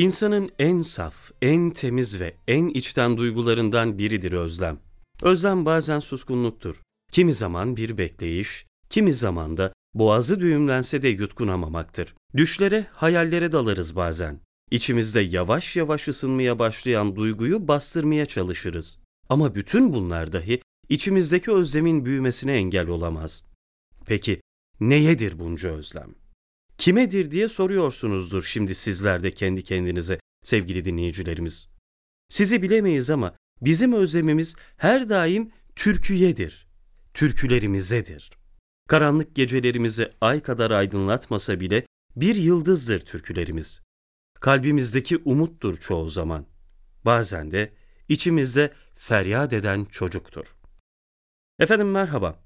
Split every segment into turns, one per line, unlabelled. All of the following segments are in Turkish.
İnsanın en saf, en temiz ve en içten duygularından biridir özlem. Özlem bazen suskunluktur. Kimi zaman bir bekleyiş, kimi zaman da boğazı düğümlense de yutkunamamaktır. Düşlere, hayallere dalarız bazen. İçimizde yavaş yavaş ısınmaya başlayan duyguyu bastırmaya çalışırız. Ama bütün bunlar dahi içimizdeki özlemin büyümesine engel olamaz. Peki neyedir bunca özlem? Kimedir diye soruyorsunuzdur şimdi sizler de kendi kendinize sevgili dinleyicilerimiz. Sizi bilemeyiz ama bizim özlemimiz her daim türküyedir, türkülerimizedir. Karanlık gecelerimizi ay kadar aydınlatmasa bile bir yıldızdır türkülerimiz. Kalbimizdeki umuttur çoğu zaman. Bazen de içimizde feryat eden çocuktur. Efendim merhaba.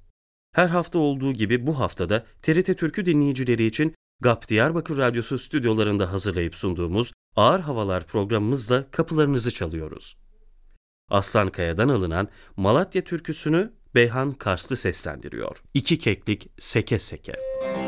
Her hafta olduğu gibi bu haftada TRT Türkü dinleyicileri için GAP Diyarbakır Radyosu stüdyolarında hazırlayıp sunduğumuz Ağır Havalar programımızla kapılarınızı çalıyoruz. Aslan Kaya'dan alınan Malatya türküsünü Beyhan Karslı seslendiriyor. İki keklik seke seke.
İki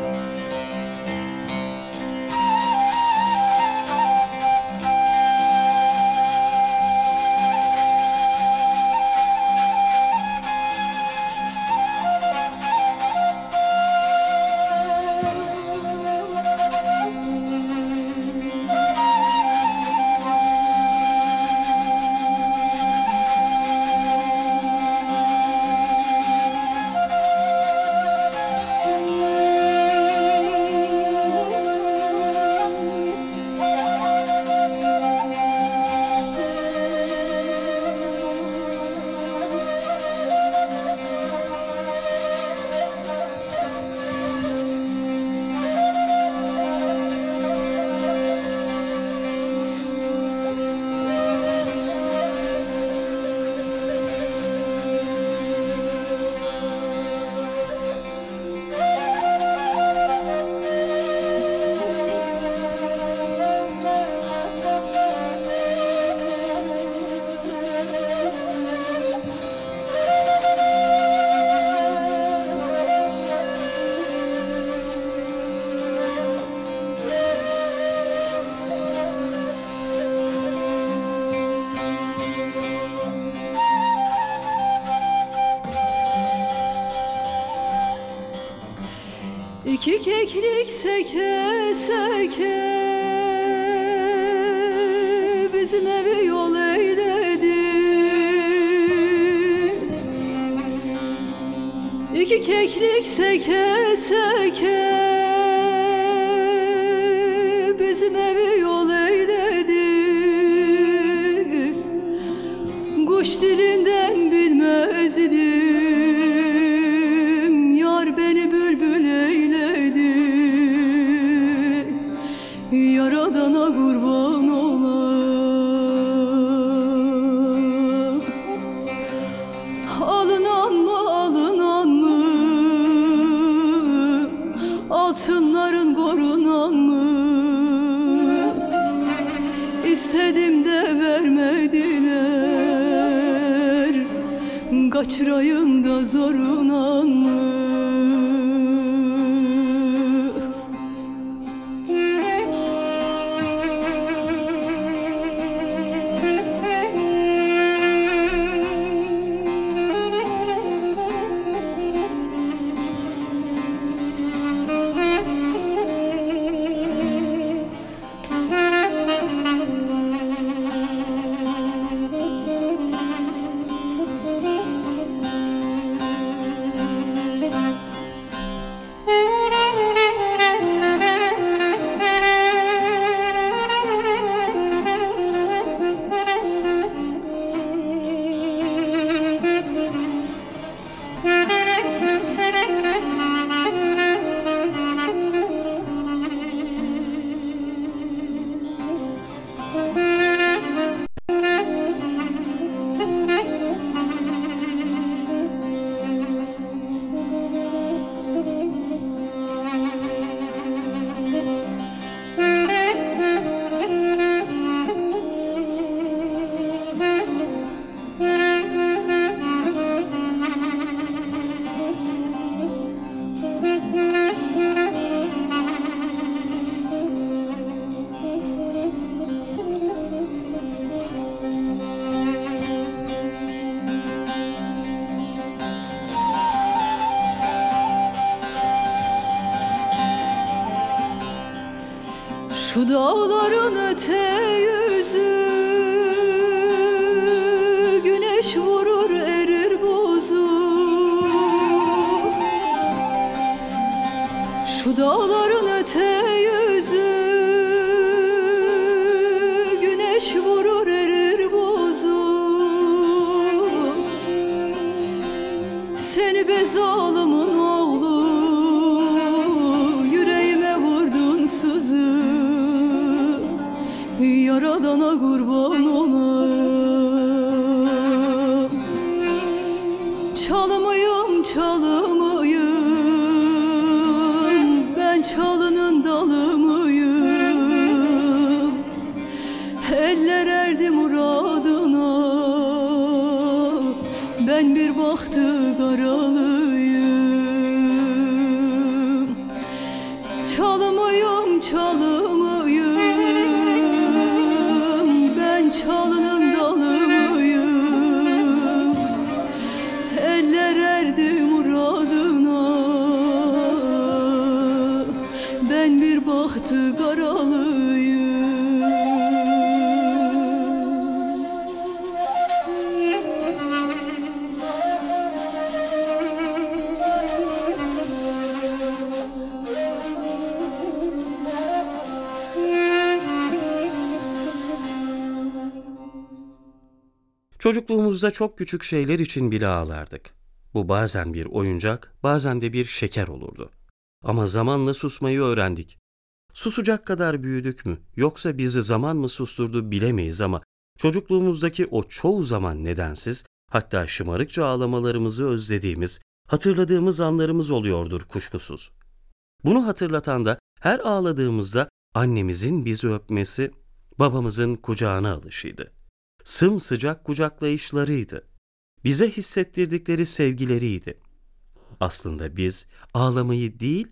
keklik seke seke. Bizim evi yol eyledi. İki keklik seke Yaradana kurban olam Alınan mı alınan mı? Altınların korunan mı? İstedim de vermediler. Kaçırayım dağların öte
Çocukluğumuzda çok küçük şeyler için bile ağlardık. Bu bazen bir oyuncak, bazen de bir şeker olurdu. Ama zamanla susmayı öğrendik. Susacak kadar büyüdük mü, yoksa bizi zaman mı susturdu bilemeyiz ama çocukluğumuzdaki o çoğu zaman nedensiz, hatta şımarıkça ağlamalarımızı özlediğimiz, hatırladığımız anlarımız oluyordur kuşkusuz. Bunu hatırlatan da her ağladığımızda annemizin bizi öpmesi, babamızın kucağına alışıydı sımsıcak kucaklayışlarıydı. Bize hissettirdikleri sevgileriydi. Aslında biz ağlamayı değil,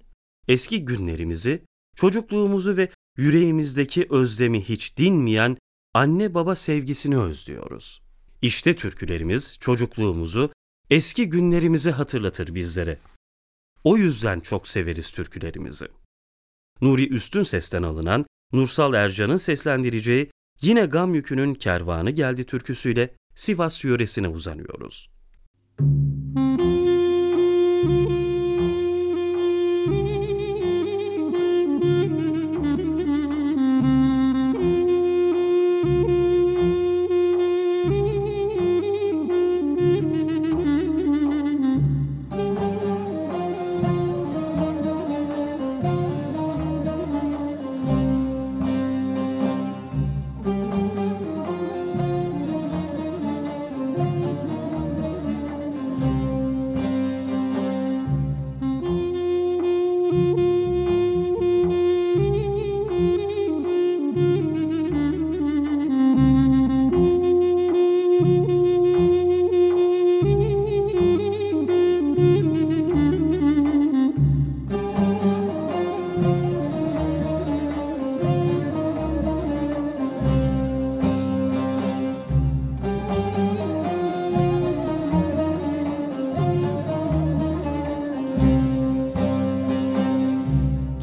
eski günlerimizi, çocukluğumuzu ve yüreğimizdeki özlemi hiç dinmeyen anne baba sevgisini özlüyoruz. İşte türkülerimiz çocukluğumuzu, eski günlerimizi hatırlatır bizlere. O yüzden çok severiz türkülerimizi. Nuri Üstün sesten alınan Nursal Ercan'ın seslendireceği Yine gam yükünün kervanı geldi türküsüyle Sivas yöresine uzanıyoruz.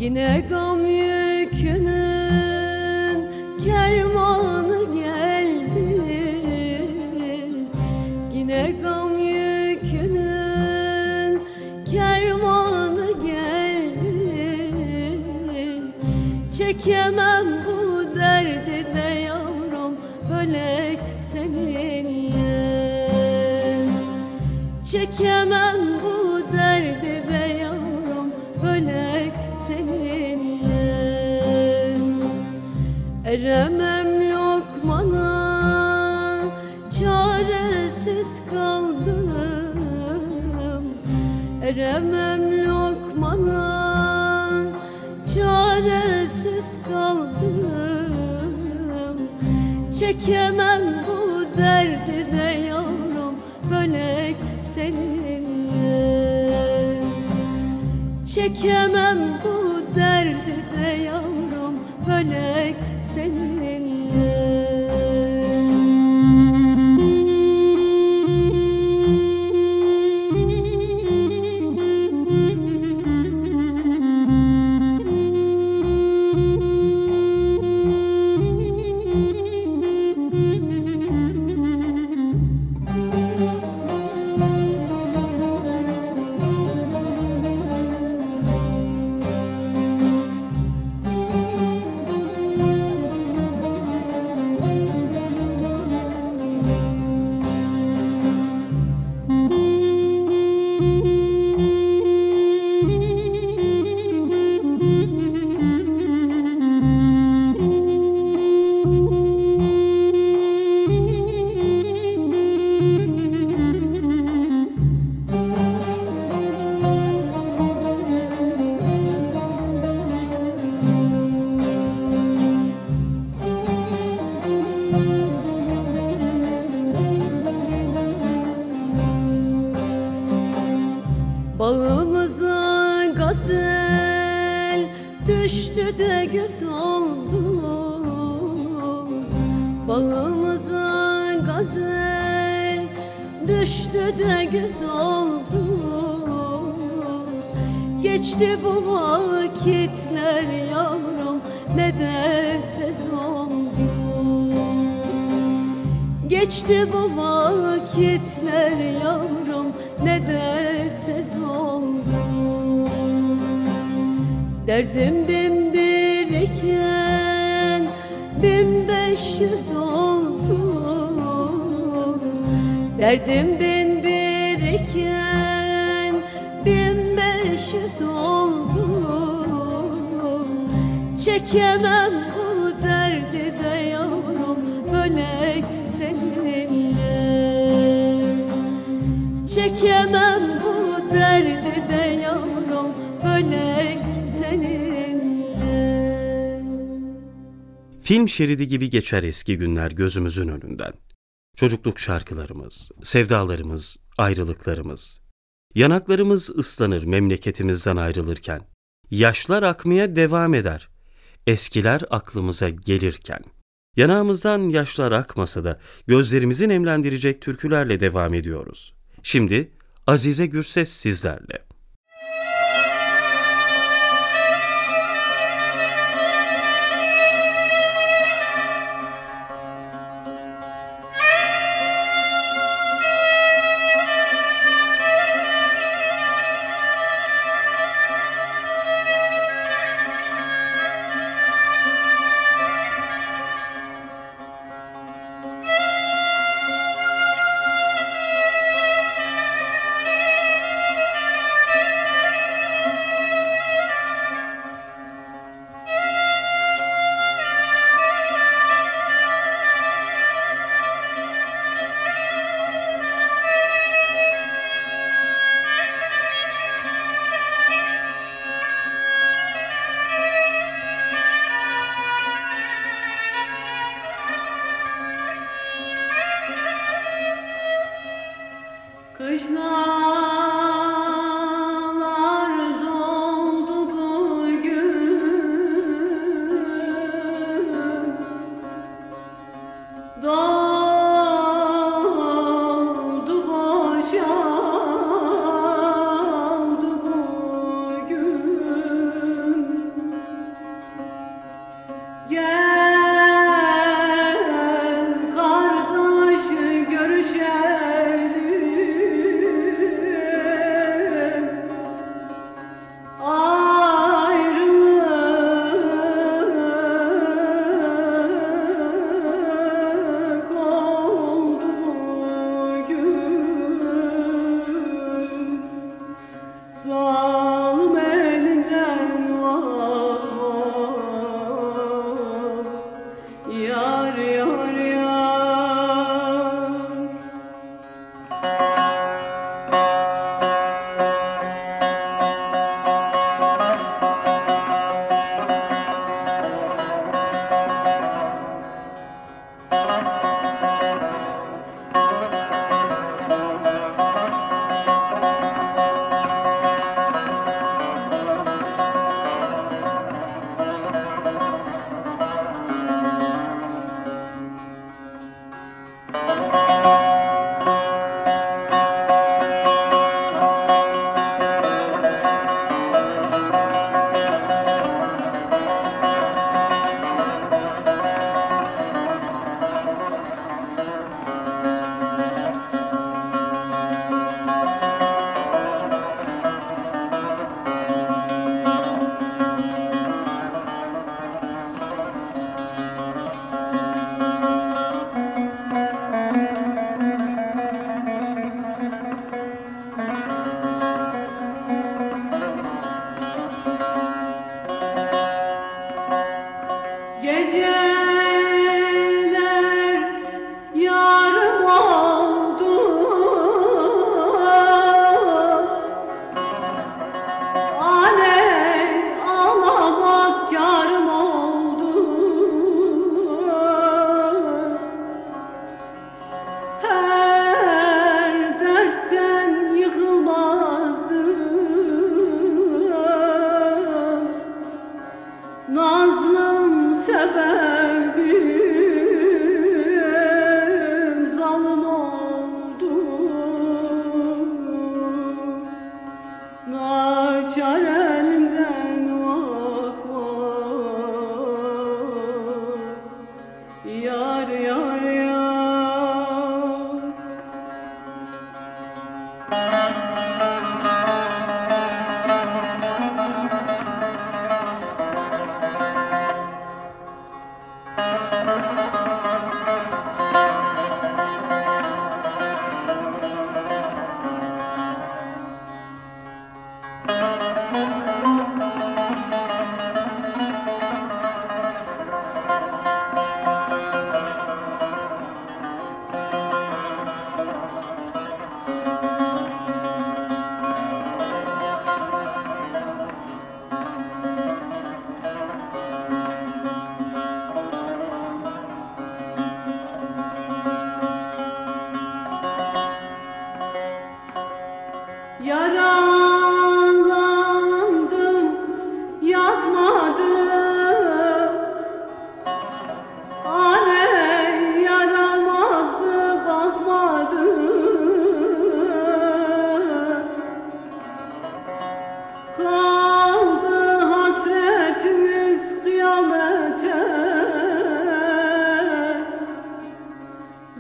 Yine gam yükünün kervanı geldi. Yine gam yükünün kervanı geldi. Çekemem bu derdi de yavrum bölek seninle Çekemem çaresiz kaldım. Çekemem bu derdi de yavrum bölek seninle. Çekemem bu
düştü de güz oldu Geçti bu vakitler yavrum ne de tez oldu? Geçti bu vakitler yavrum ne de tez oldu? Derdim bin bir iken bin beş yüz oldu Derdim bin bir iken bin beş yüz oldu Çekemem bu derdi de yavrum bölek seninle. Çekemem bu derdi de yavrum bölek seninle.
Film şeridi gibi geçer eski günler gözümüzün önünden. Çocukluk şarkılarımız, sevdalarımız, ayrılıklarımız. Yanaklarımız ıslanır memleketimizden ayrılırken. Yaşlar akmaya devam eder. Eskiler aklımıza gelirken. Yanağımızdan yaşlar akmasa da gözlerimizi nemlendirecek türkülerle devam ediyoruz. Şimdi Azize Gürses sizlerle.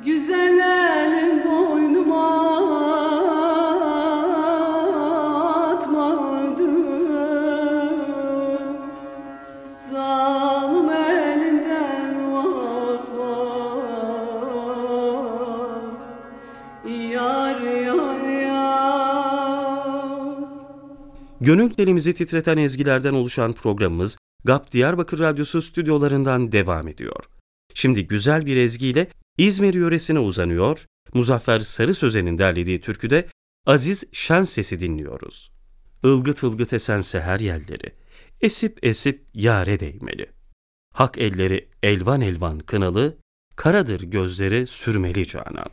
Güzel elim boynuma atmadı. Zalim elinden Yar yar yar.
Gönüllerimizi titreten ezgilerden oluşan programımız GAP Diyarbakır Radyosu stüdyolarından devam ediyor. Şimdi güzel bir ezgiyle İzmir yöresine uzanıyor, Muzaffer Sarı Sözen'in derlediği türküde Aziz Şen sesi dinliyoruz. Ilgıt ılgıt esen seher yerleri, esip esip yare değmeli. Hak elleri elvan elvan kınalı, karadır gözleri sürmeli canan.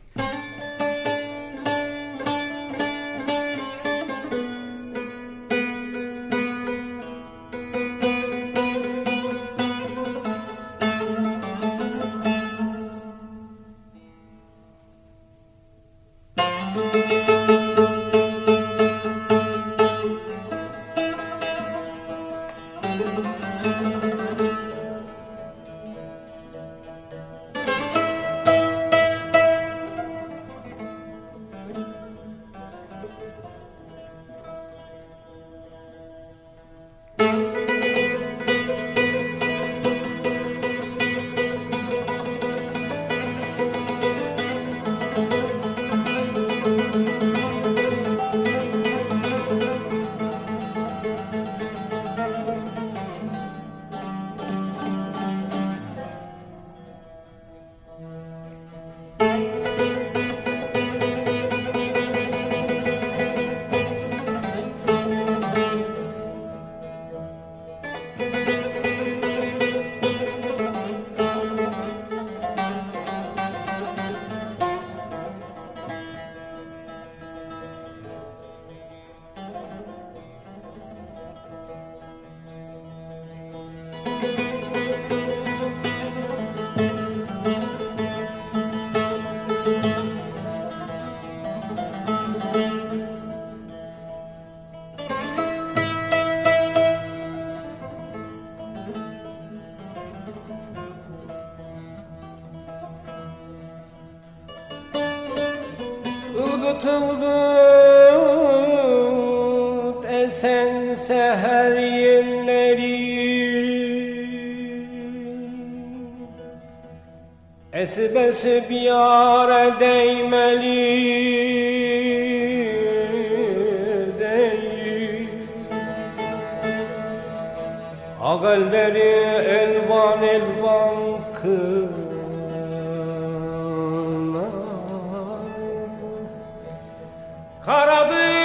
Ilgıt esen seher yelleri Esip esip yâre değmeli değil. Ağelleri elvan elvan kınar Karadır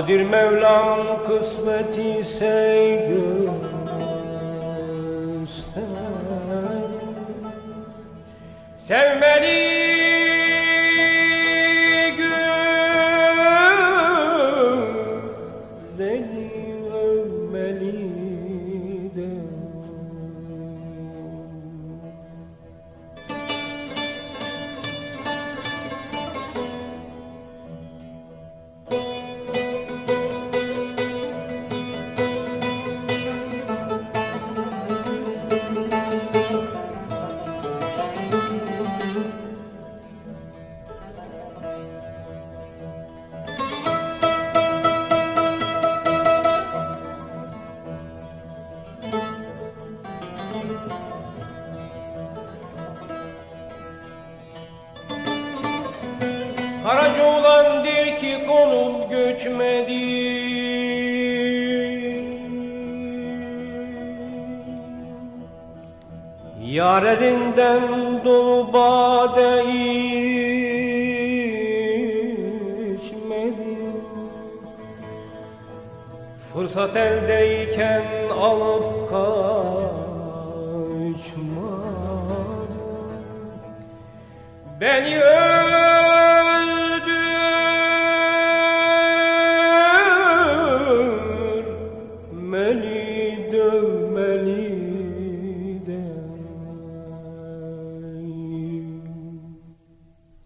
Kadir Mevlam kısmet ise göster. Sevmeli alıp kaçmadı Beni öldürmeli, dövmeli de.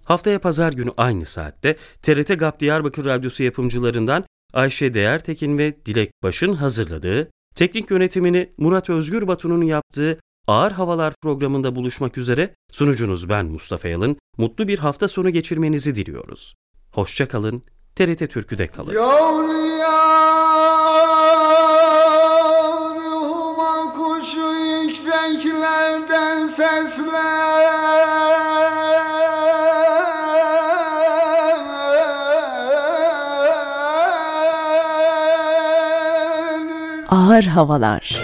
Haftaya pazar günü aynı saatte TRT GAP Diyarbakır Radyosu yapımcılarından Ayşe Değertekin ve Dilek Baş'ın hazırladığı, teknik yönetimini Murat Özgür Batu'nun yaptığı Ağır Havalar programında buluşmak üzere sunucunuz ben Mustafa Yalın. Mutlu bir hafta sonu geçirmenizi diliyoruz. Hoşça kalın, TRT Türkü'de kalın.
Yavruya ruhuma kuşu yükseklerden seslenir
Ağır Havalar